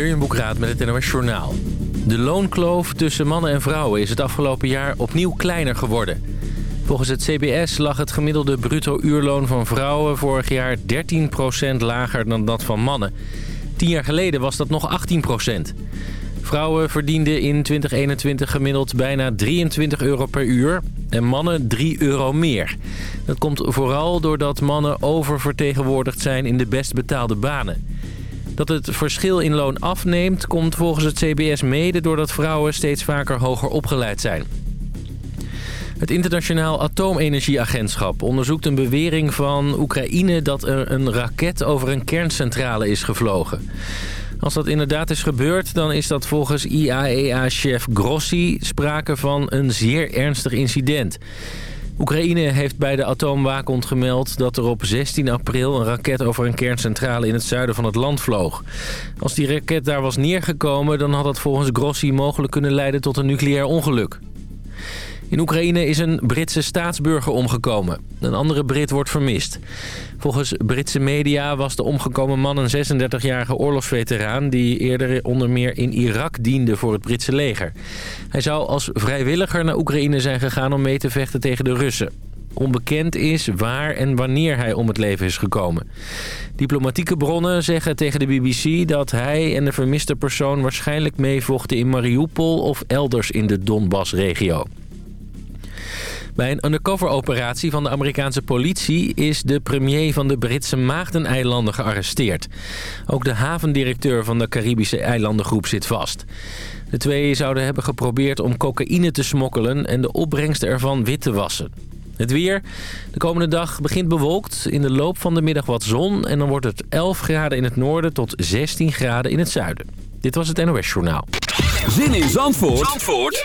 Jurjen met het NOS Journaal. De loonkloof tussen mannen en vrouwen is het afgelopen jaar opnieuw kleiner geworden. Volgens het CBS lag het gemiddelde bruto uurloon van vrouwen vorig jaar 13% lager dan dat van mannen. Tien jaar geleden was dat nog 18%. Vrouwen verdienden in 2021 gemiddeld bijna 23 euro per uur en mannen 3 euro meer. Dat komt vooral doordat mannen oververtegenwoordigd zijn in de best betaalde banen. Dat het verschil in loon afneemt komt volgens het CBS mede doordat vrouwen steeds vaker hoger opgeleid zijn. Het Internationaal Atoomenergieagentschap onderzoekt een bewering van Oekraïne dat er een raket over een kerncentrale is gevlogen. Als dat inderdaad is gebeurd, dan is dat volgens IAEA-chef Grossi sprake van een zeer ernstig incident. Oekraïne heeft bij de atoomwaakhond gemeld dat er op 16 april een raket over een kerncentrale in het zuiden van het land vloog. Als die raket daar was neergekomen, dan had dat volgens Grossi mogelijk kunnen leiden tot een nucleair ongeluk. In Oekraïne is een Britse staatsburger omgekomen. Een andere Brit wordt vermist. Volgens Britse media was de omgekomen man een 36-jarige oorlogsveteraan... die eerder onder meer in Irak diende voor het Britse leger. Hij zou als vrijwilliger naar Oekraïne zijn gegaan om mee te vechten tegen de Russen. Onbekend is waar en wanneer hij om het leven is gekomen. Diplomatieke bronnen zeggen tegen de BBC dat hij en de vermiste persoon waarschijnlijk meevochten in Mariupol of elders in de Donbass-regio. Bij een undercover-operatie van de Amerikaanse politie... is de premier van de Britse Maagdeneilanden gearresteerd. Ook de havendirecteur van de Caribische eilandengroep zit vast. De twee zouden hebben geprobeerd om cocaïne te smokkelen... en de opbrengsten ervan wit te wassen. Het weer. De komende dag begint bewolkt. In de loop van de middag wat zon. En dan wordt het 11 graden in het noorden tot 16 graden in het zuiden. Dit was het NOS Journaal. Zin in Zandvoort, Zandvoort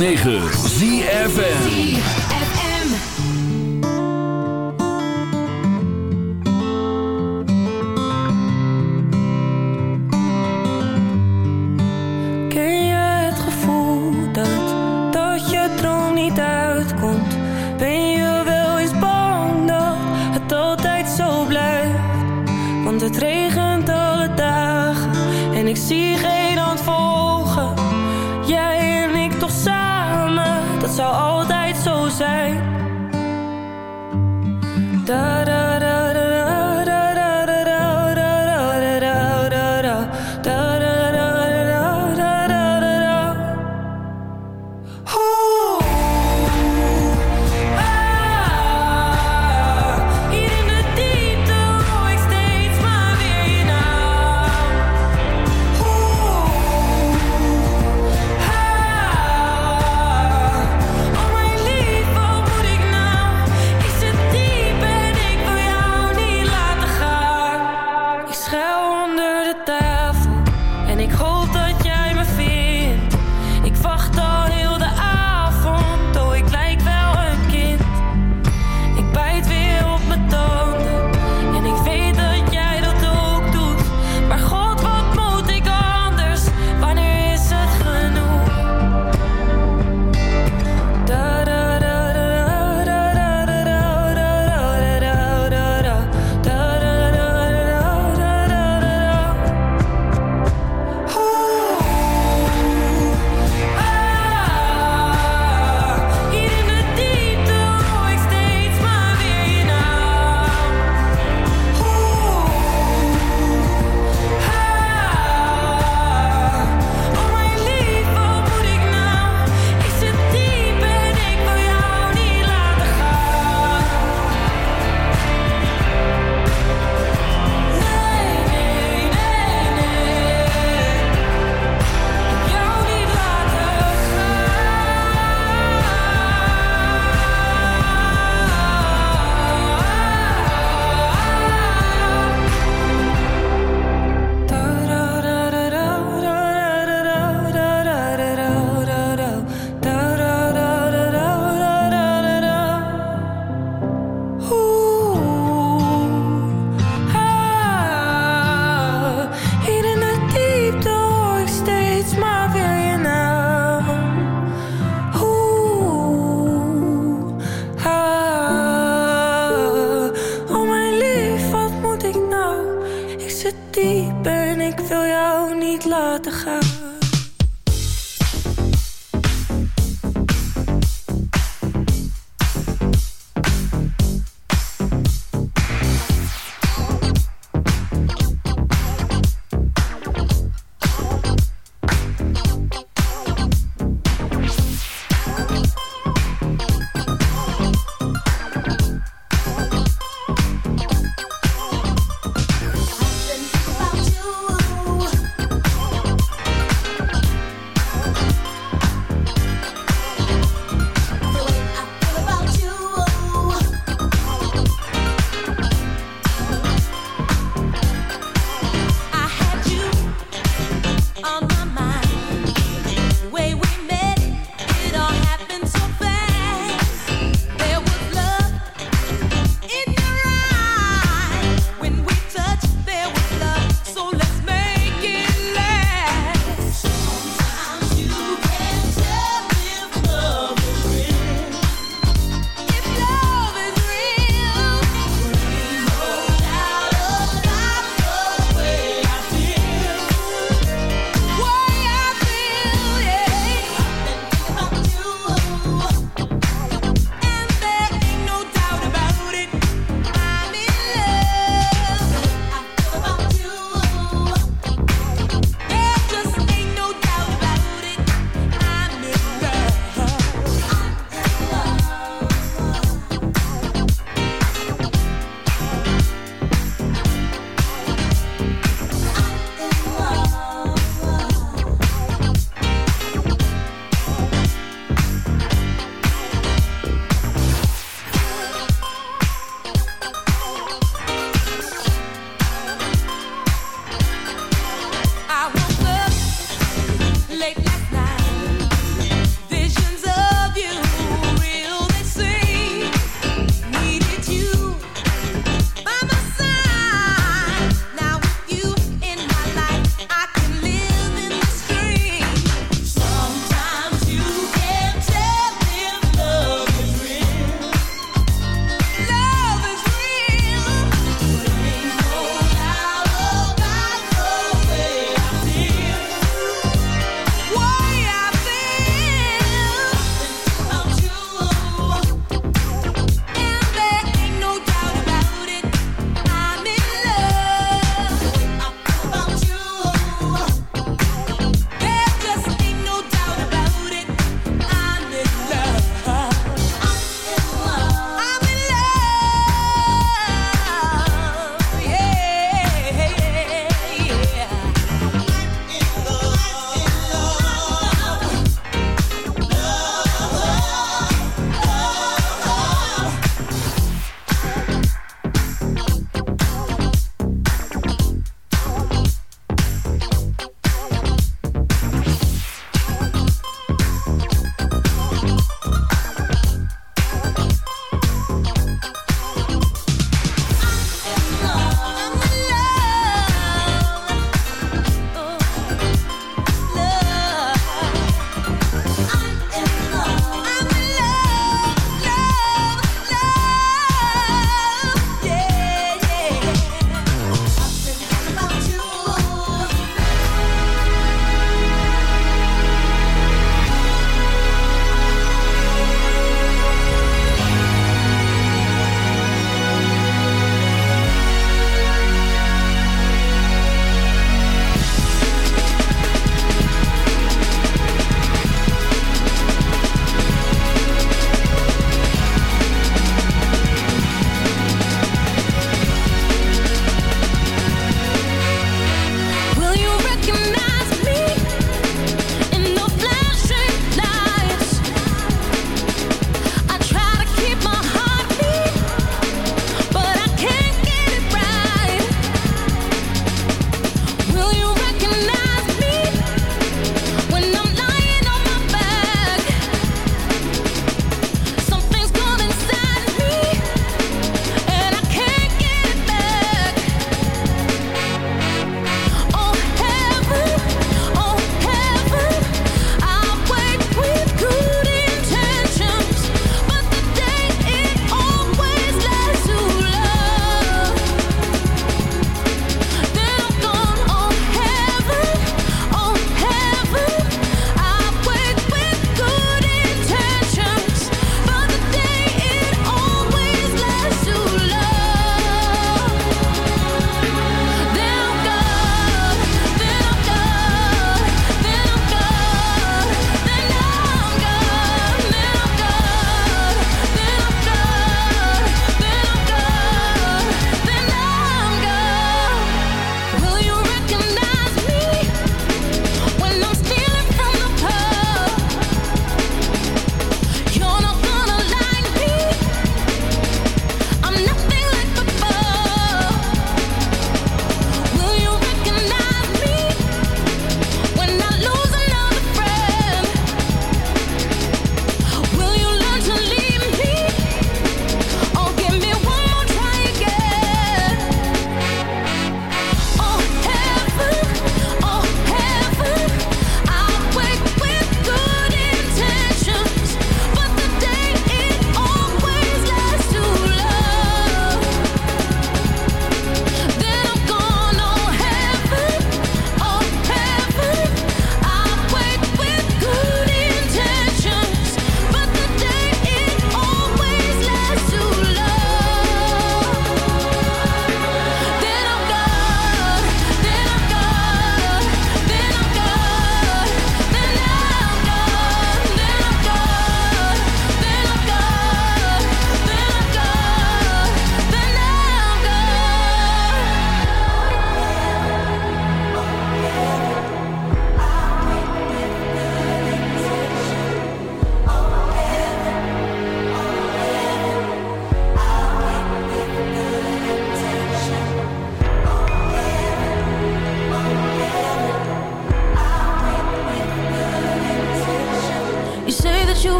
106.9 ZFN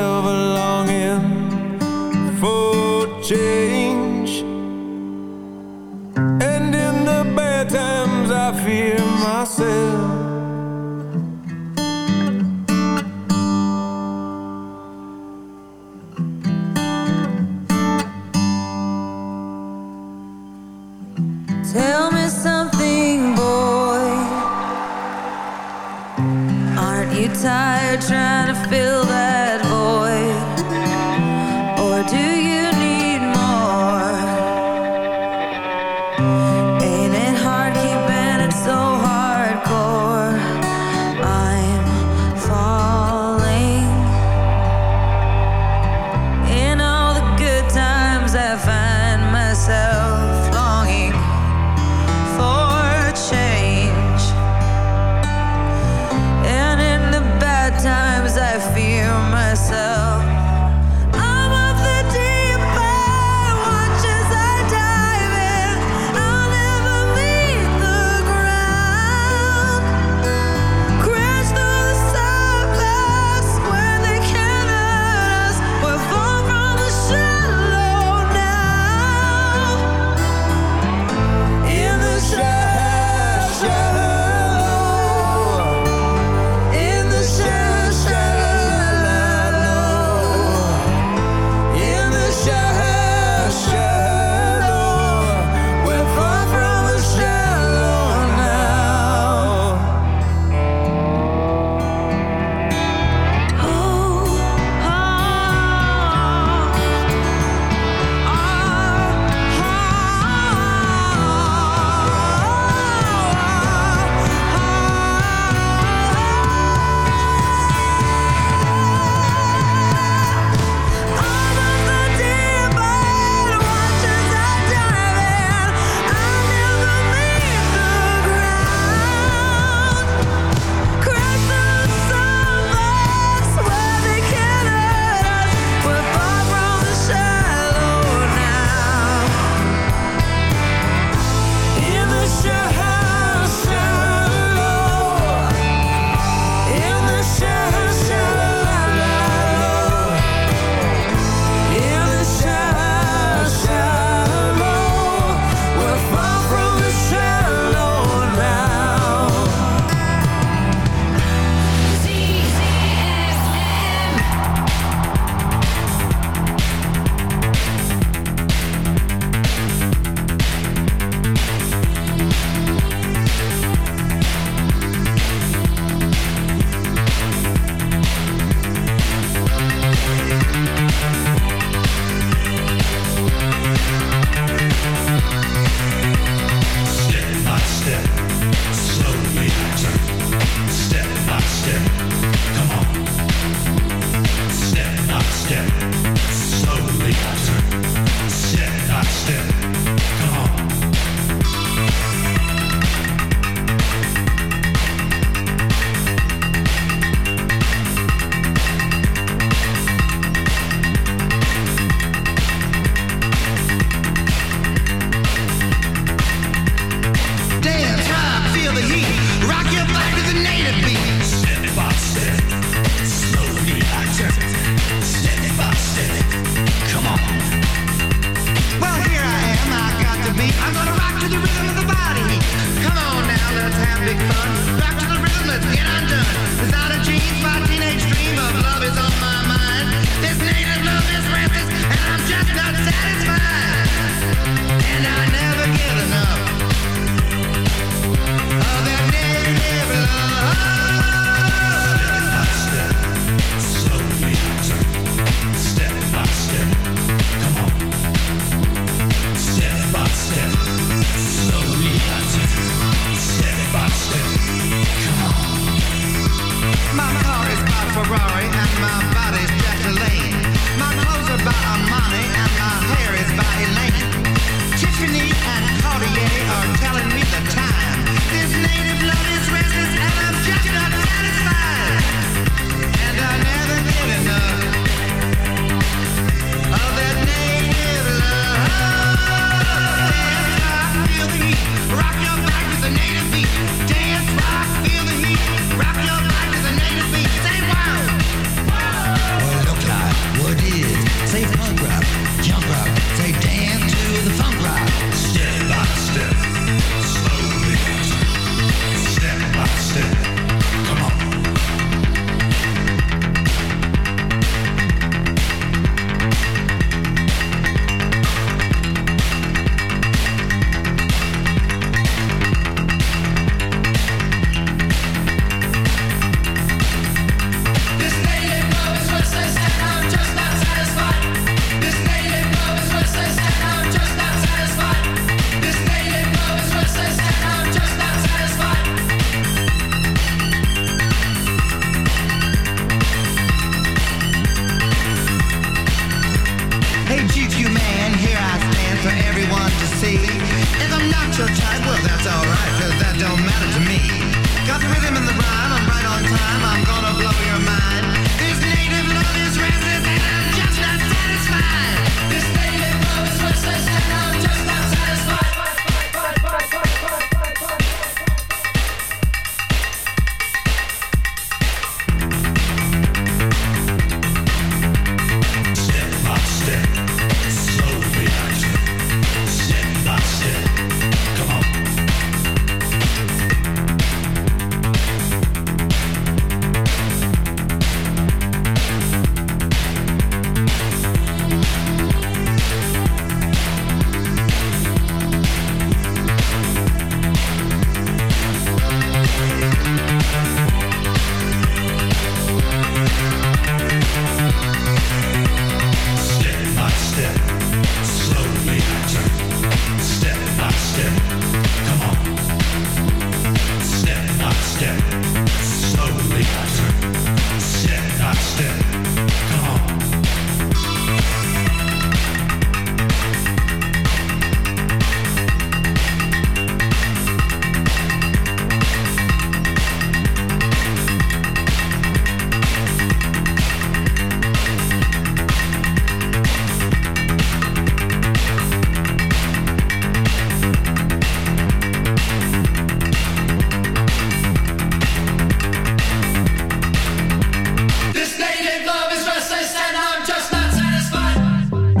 myself longing for change.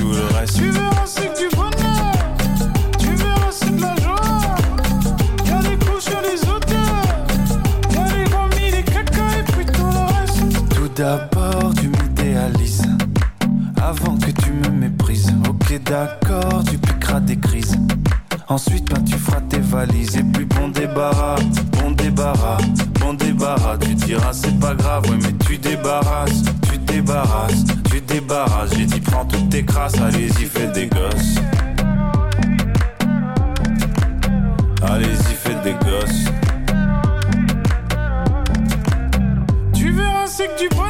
tout le reste. Tu verras, c'est que du bonheur. Tu verras, c'est de la joie. Y'a les couches et les odeurs. Y'a les vomis, les caca et puis tout le reste. Tout d'abord, tu m'idéalises. Avant que tu me méprises. Ok, d'accord, tu piqueras des crises. Ensuite, ben, tu feras tes valises. Et puis, bon débarras, bon débarras, Tu diras, c'est pas grave, ouais, mais tu débarrasses, tu débarrasses, tu débarrasses. J'ai dit, prends toutes tes crasses, allez-y, fais des gosses. Allez-y, faites des gosses. Tu verras, c'est que du bonheur.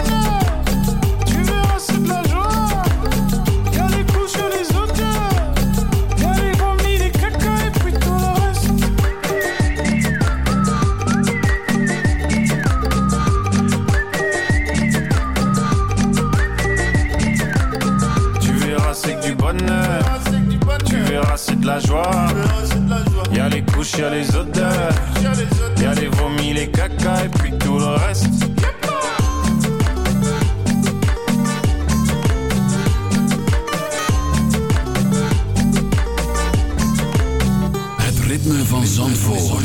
De la joie. Y'a les couches, y'a les odeurs. Y'a les vomis, les caca et puis tout le reste. Het ritme van Zandvoort.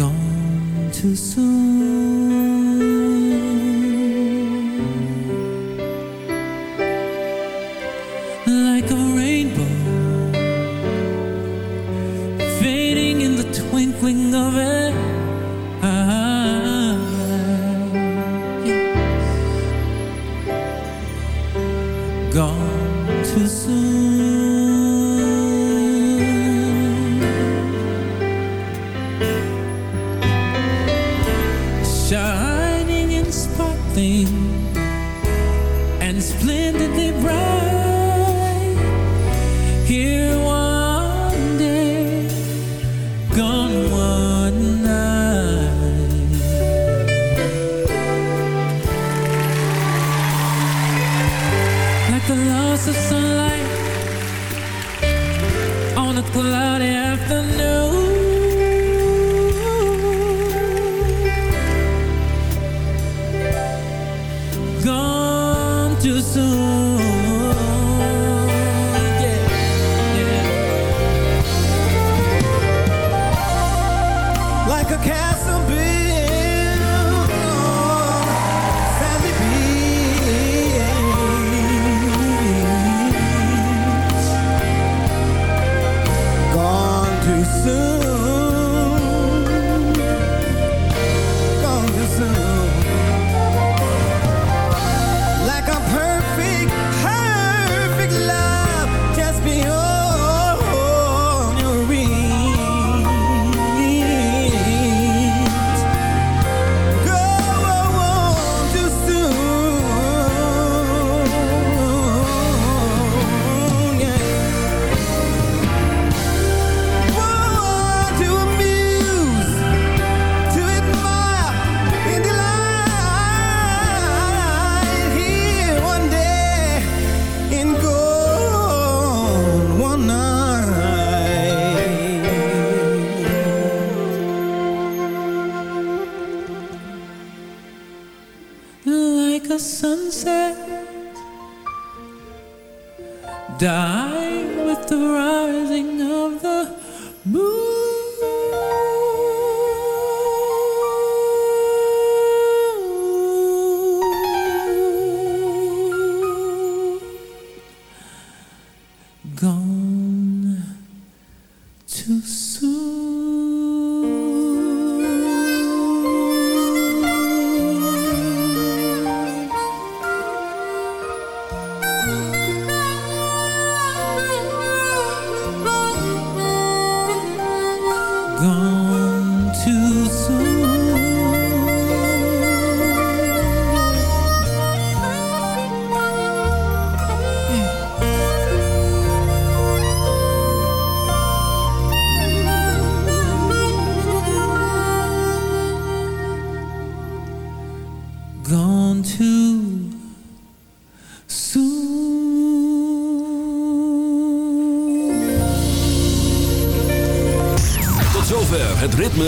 Gone too soon.